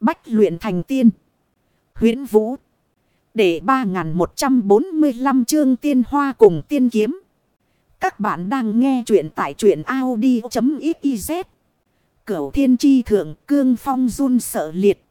Bách luyện thành tiên. huyễn Vũ. Để 3145 chương tiên hoa cùng tiên kiếm. Các bạn đang nghe truyện tại truyện Audi.xyz. Cửu thiên tri thượng, cương phong run sợ liệt.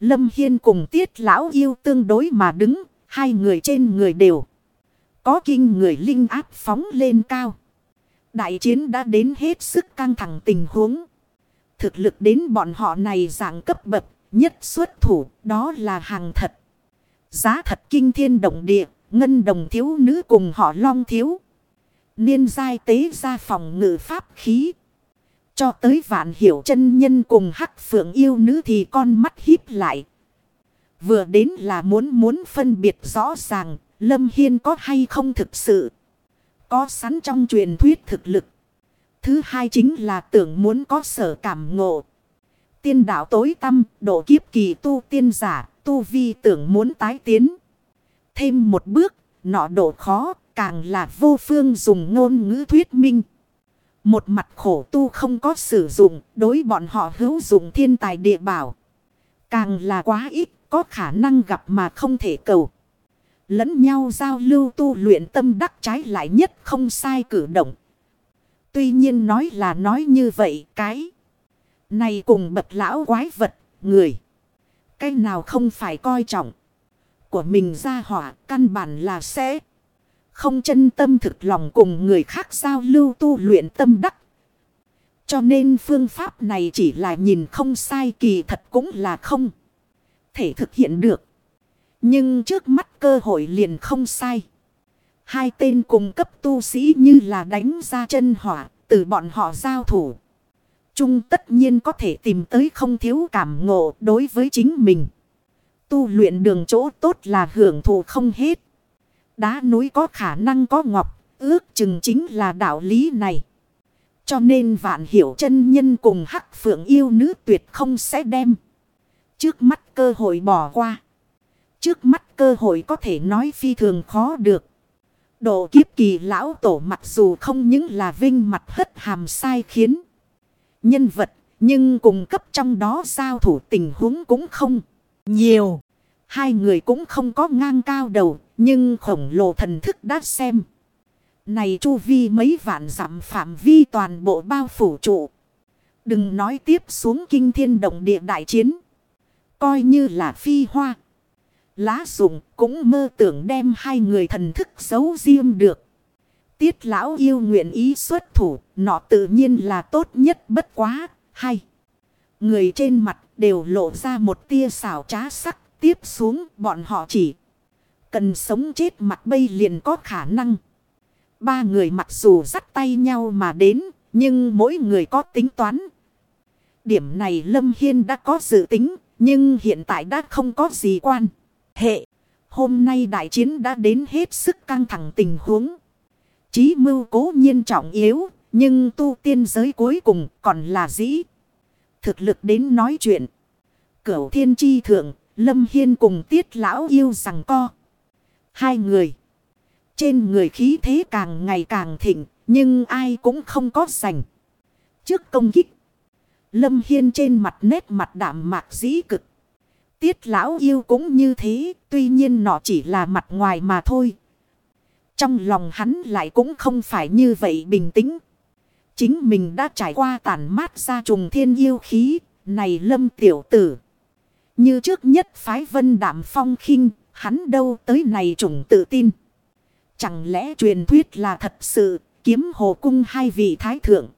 Lâm Hiên cùng tiết lão yêu tương đối mà đứng. Hai người trên người đều. Có kinh người linh áp phóng lên cao. Đại chiến đã đến hết sức căng thẳng tình huống. Thực lực đến bọn họ này dạng cấp bậc nhất xuất thủ đó là hàng thật. Giá thật kinh thiên động địa, ngân đồng thiếu nữ cùng họ long thiếu. Niên giai tế ra phòng ngự pháp khí. Cho tới vạn hiểu chân nhân cùng hắc phượng yêu nữ thì con mắt híp lại. Vừa đến là muốn muốn phân biệt rõ ràng Lâm Hiên có hay không thực sự. Có sẵn trong truyền thuyết thực lực. Thứ hai chính là tưởng muốn có sở cảm ngộ. Tiên đạo tối tâm, độ kiếp kỳ tu tiên giả, tu vi tưởng muốn tái tiến. Thêm một bước, nọ độ khó, càng là vô phương dùng ngôn ngữ thuyết minh. Một mặt khổ tu không có sử dụng, đối bọn họ hữu dụng thiên tài địa bảo. Càng là quá ít, có khả năng gặp mà không thể cầu. Lẫn nhau giao lưu tu luyện tâm đắc trái lại nhất không sai cử động. Tuy nhiên nói là nói như vậy cái. Này cùng bậc lão quái vật, người. Cái nào không phải coi trọng. Của mình ra hỏa căn bản là sẽ. Không chân tâm thực lòng cùng người khác giao lưu tu luyện tâm đắc. Cho nên phương pháp này chỉ là nhìn không sai kỳ thật cũng là không. Thể thực hiện được. Nhưng trước mắt cơ hội liền không sai. Hai tên cùng cấp tu sĩ như là đánh ra chân hỏa, từ bọn họ giao thủ. Trung tất nhiên có thể tìm tới không thiếu cảm ngộ đối với chính mình. Tu luyện đường chỗ tốt là hưởng thụ không hết. Đá núi có khả năng có ngọc, ước chừng chính là đạo lý này. Cho nên vạn hiểu chân nhân cùng hắc phượng yêu nữ tuyệt không sẽ đem. Trước mắt cơ hội bỏ qua. Trước mắt cơ hội có thể nói phi thường khó được. Độ kiếp kỳ lão tổ mặc dù không những là vinh mặt hất hàm sai khiến. Nhân vật, nhưng cùng cấp trong đó giao thủ tình huống cũng không nhiều. Hai người cũng không có ngang cao đầu, nhưng khổng lồ thần thức đã xem. Này chu vi mấy vạn dặm phạm vi toàn bộ bao phủ trụ. Đừng nói tiếp xuống kinh thiên động địa đại chiến. Coi như là phi hoa. Lá dụng cũng mơ tưởng đem hai người thần thức giấu riêng được. Tiết lão yêu nguyện ý xuất thủ, nọ tự nhiên là tốt nhất bất quá, hay. Người trên mặt đều lộ ra một tia xảo trá sắc, tiếp xuống bọn họ chỉ cần sống chết mặt bây liền có khả năng. Ba người mặc dù dắt tay nhau mà đến, nhưng mỗi người có tính toán. Điểm này Lâm Hiên đã có dự tính, nhưng hiện tại đã không có gì quan. Hệ, hôm nay đại chiến đã đến hết sức căng thẳng tình huống. Chí mưu cố nhiên trọng yếu, nhưng tu tiên giới cuối cùng còn là dĩ. Thực lực đến nói chuyện. Cửu thiên chi thượng, Lâm Hiên cùng tiết lão yêu rằng co. Hai người. Trên người khí thế càng ngày càng thịnh, nhưng ai cũng không có sành Trước công kích. Lâm Hiên trên mặt nét mặt đạm mạc dĩ cực. Tiết lão yêu cũng như thế, tuy nhiên nó chỉ là mặt ngoài mà thôi. Trong lòng hắn lại cũng không phải như vậy bình tĩnh. Chính mình đã trải qua tàn mát ra trùng thiên yêu khí, này lâm tiểu tử. Như trước nhất phái vân đạm phong khinh, hắn đâu tới này trùng tự tin. Chẳng lẽ truyền thuyết là thật sự, kiếm hồ cung hai vị thái thượng.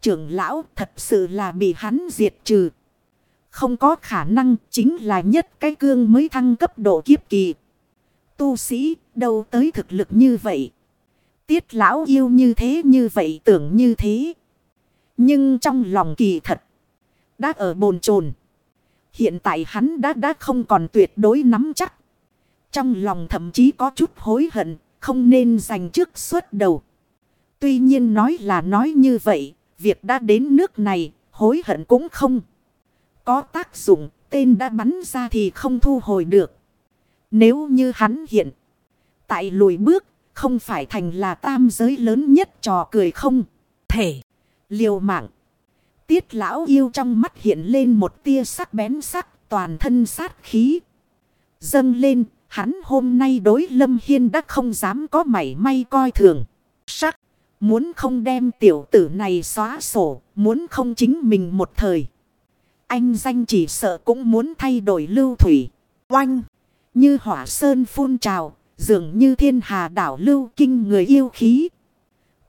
Trưởng lão thật sự là bị hắn diệt trừ. Không có khả năng chính là nhất cái cương mới thăng cấp độ kiếp kỳ. Tu sĩ, đâu tới thực lực như vậy. Tiết lão yêu như thế, như vậy tưởng như thế. Nhưng trong lòng kỳ thật. Đã ở bồn chồn Hiện tại hắn đã đã không còn tuyệt đối nắm chắc. Trong lòng thậm chí có chút hối hận. Không nên giành trước suốt đầu. Tuy nhiên nói là nói như vậy. Việc đã đến nước này. Hối hận cũng không. Có tác dụng, tên đã bắn ra thì không thu hồi được. Nếu như hắn hiện. Tại lùi bước, không phải thành là tam giới lớn nhất trò cười không. Thể, liều mạng. Tiết lão yêu trong mắt hiện lên một tia sắc bén sắc toàn thân sát khí. Dâng lên, hắn hôm nay đối Lâm Hiên đã không dám có mảy may coi thường. Sắc, muốn không đem tiểu tử này xóa sổ, muốn không chính mình một thời. Anh danh chỉ sợ cũng muốn thay đổi lưu thủy. Oanh, như hỏa sơn phun trào, dường như thiên hà đảo lưu kinh người yêu khí.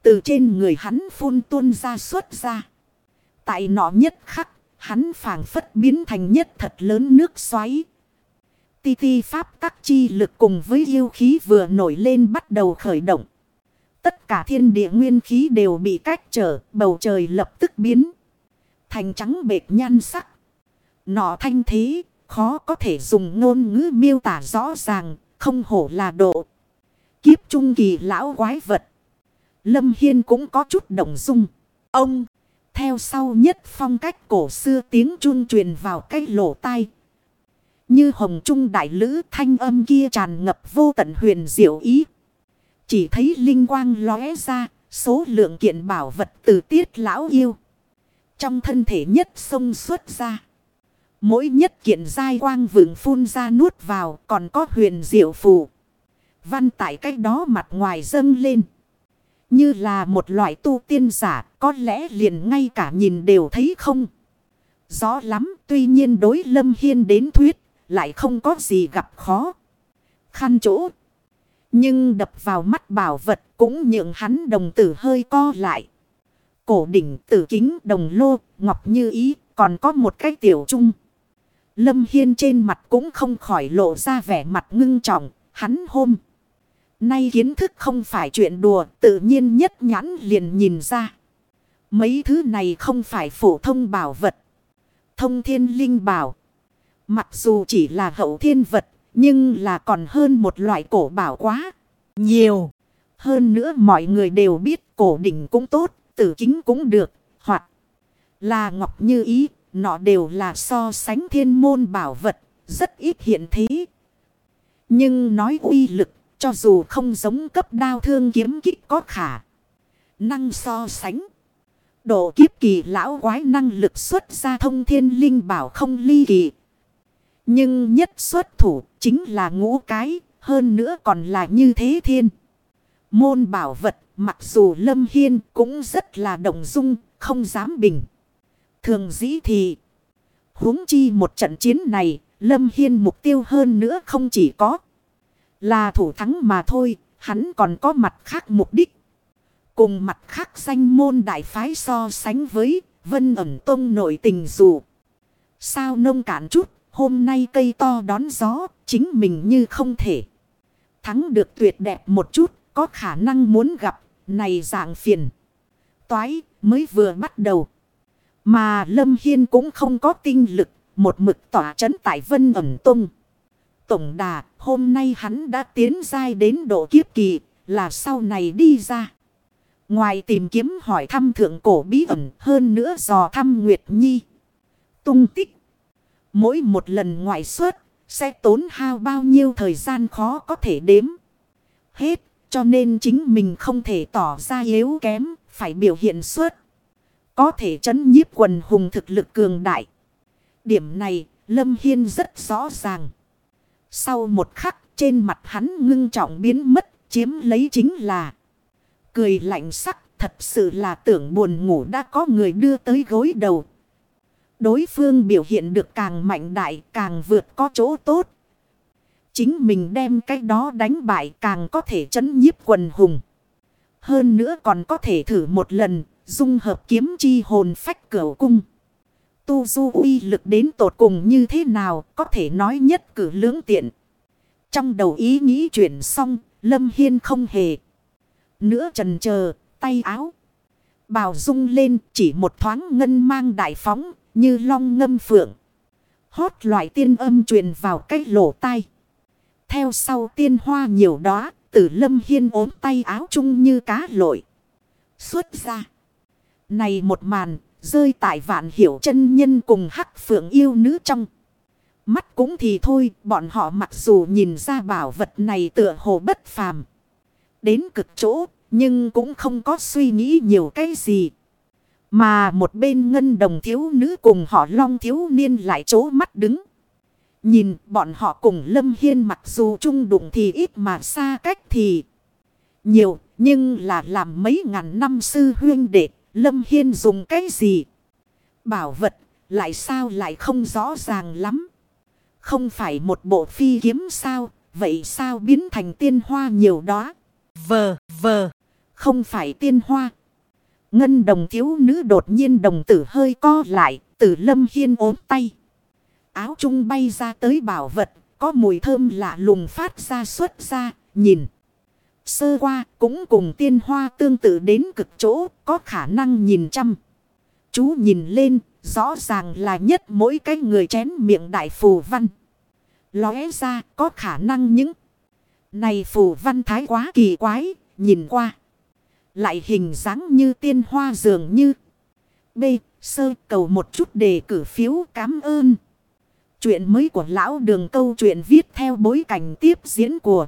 Từ trên người hắn phun tuôn ra xuất ra. Tại nọ nhất khắc, hắn phảng phất biến thành nhất thật lớn nước xoáy. Ti ti pháp tắc chi lực cùng với yêu khí vừa nổi lên bắt đầu khởi động. Tất cả thiên địa nguyên khí đều bị cách trở, bầu trời lập tức biến. Thành trắng bệt nhan sắc. Nọ thanh thế, khó có thể dùng ngôn ngữ miêu tả rõ ràng, không hổ là độ. Kiếp trung kỳ lão quái vật. Lâm Hiên cũng có chút động dung. Ông, theo sau nhất phong cách cổ xưa tiếng chun truyền vào cái lỗ tai. Như hồng trung đại lữ thanh âm kia tràn ngập vô tận huyền diệu ý. Chỉ thấy linh quang lóe ra, số lượng kiện bảo vật từ tiết lão yêu. Trong thân thể nhất sông xuất ra. Mỗi nhất kiện dai quang vượng phun ra nuốt vào, còn có huyền diệu phù. Văn tại cách đó mặt ngoài dâng lên. Như là một loại tu tiên giả, có lẽ liền ngay cả nhìn đều thấy không. Rõ lắm, tuy nhiên đối lâm hiên đến thuyết, lại không có gì gặp khó. Khăn chỗ. Nhưng đập vào mắt bảo vật cũng nhượng hắn đồng tử hơi co lại. Cổ đỉnh tử kính đồng lô, ngọc như ý, còn có một cái tiểu trung. Lâm Hiên trên mặt cũng không khỏi lộ ra vẻ mặt ngưng trọng, hắn hôm. Nay kiến thức không phải chuyện đùa, tự nhiên nhất nhãn liền nhìn ra. Mấy thứ này không phải phổ thông bảo vật. Thông thiên linh bảo. Mặc dù chỉ là hậu thiên vật, nhưng là còn hơn một loại cổ bảo quá. Nhiều. Hơn nữa mọi người đều biết cổ đỉnh cũng tốt, tử kính cũng được, hoặc là ngọc như ý, nọ đều là so sánh thiên môn bảo vật, rất ít hiện thế. Nhưng nói uy lực, cho dù không giống cấp đao thương kiếm kích có khả. Năng so sánh. Độ kiếp kỳ lão quái năng lực xuất ra thông thiên linh bảo không ly kỳ. Nhưng nhất xuất thủ chính là ngũ cái, hơn nữa còn là như thế thiên. Môn bảo vật, mặc dù Lâm Hiên cũng rất là động dung, không dám bình. Thường dĩ thì, huống chi một trận chiến này, Lâm Hiên mục tiêu hơn nữa không chỉ có là thủ thắng mà thôi, hắn còn có mặt khác mục đích. Cùng mặt khác danh môn đại phái so sánh với vân ẩn tông nội tình dù. Sao nông cạn chút, hôm nay cây to đón gió, chính mình như không thể. Thắng được tuyệt đẹp một chút, có khả năng muốn gặp, này dạng phiền. Toái, mới vừa bắt đầu. Mà Lâm Hiên cũng không có tinh lực, một mực tỏa chấn tại vân ẩn tung. Tổng đà, hôm nay hắn đã tiến dai đến độ kiếp kỳ, là sau này đi ra. Ngoài tìm kiếm hỏi thăm thượng cổ bí ẩn hơn nữa dò thăm Nguyệt Nhi. Tung tích. Mỗi một lần ngoại xuất sẽ tốn hao bao nhiêu thời gian khó có thể đếm. Hết cho nên chính mình không thể tỏ ra yếu kém, phải biểu hiện suốt. Có thể chấn nhiếp quần hùng thực lực cường đại. Điểm này, Lâm Hiên rất rõ ràng. Sau một khắc, trên mặt hắn ngưng trọng biến mất, chiếm lấy chính là cười lạnh sắc, thật sự là tưởng buồn ngủ đã có người đưa tới gối đầu. Đối phương biểu hiện được càng mạnh đại, càng vượt có chỗ tốt. Chính mình đem cái đó đánh bại càng có thể chấn nhiếp quần hùng. Hơn nữa còn có thể thử một lần, dung hợp kiếm chi hồn phách cửu cung. Tu du uy lực đến tột cùng như thế nào có thể nói nhất cử lưỡng tiện. Trong đầu ý nghĩ chuyển xong, Lâm Hiên không hề. Nữa trần chờ tay áo. Bào rung lên chỉ một thoáng ngân mang đại phóng, như long ngâm phượng. Hót loại tiên âm truyền vào cái lỗ tai. Theo sau tiên hoa nhiều đó, tử lâm hiên ốm tay áo chung như cá lội. Xuất ra. Này một màn, rơi tại vạn hiểu chân nhân cùng hắc phượng yêu nữ trong. Mắt cũng thì thôi, bọn họ mặc dù nhìn ra bảo vật này tựa hồ bất phàm. Đến cực chỗ, nhưng cũng không có suy nghĩ nhiều cái gì. Mà một bên ngân đồng thiếu nữ cùng họ long thiếu niên lại chố mắt đứng. Nhìn bọn họ cùng Lâm Hiên mặc dù chung đụng thì ít mà xa cách thì nhiều. Nhưng là làm mấy ngàn năm sư huyên đệ Lâm Hiên dùng cái gì? Bảo vật lại sao lại không rõ ràng lắm. Không phải một bộ phi kiếm sao? Vậy sao biến thành tiên hoa nhiều đó? Vờ, vờ, không phải tiên hoa. Ngân đồng thiếu nữ đột nhiên đồng tử hơi co lại, từ lâm hiên ốm tay. Áo trung bay ra tới bảo vật, có mùi thơm lạ lùng phát ra xuất ra, nhìn. Sơ qua cũng cùng tiên hoa tương tự đến cực chỗ, có khả năng nhìn chăm. Chú nhìn lên, rõ ràng là nhất mỗi cái người chén miệng đại phù văn. Lóe ra có khả năng những này phù văn thái quá kỳ quái, nhìn qua. Lại hình dáng như tiên hoa dường như. B. Sơ cầu một chút đề cử phiếu cảm ơn. Chuyện mới của lão đường câu chuyện viết theo bối cảnh tiếp diễn của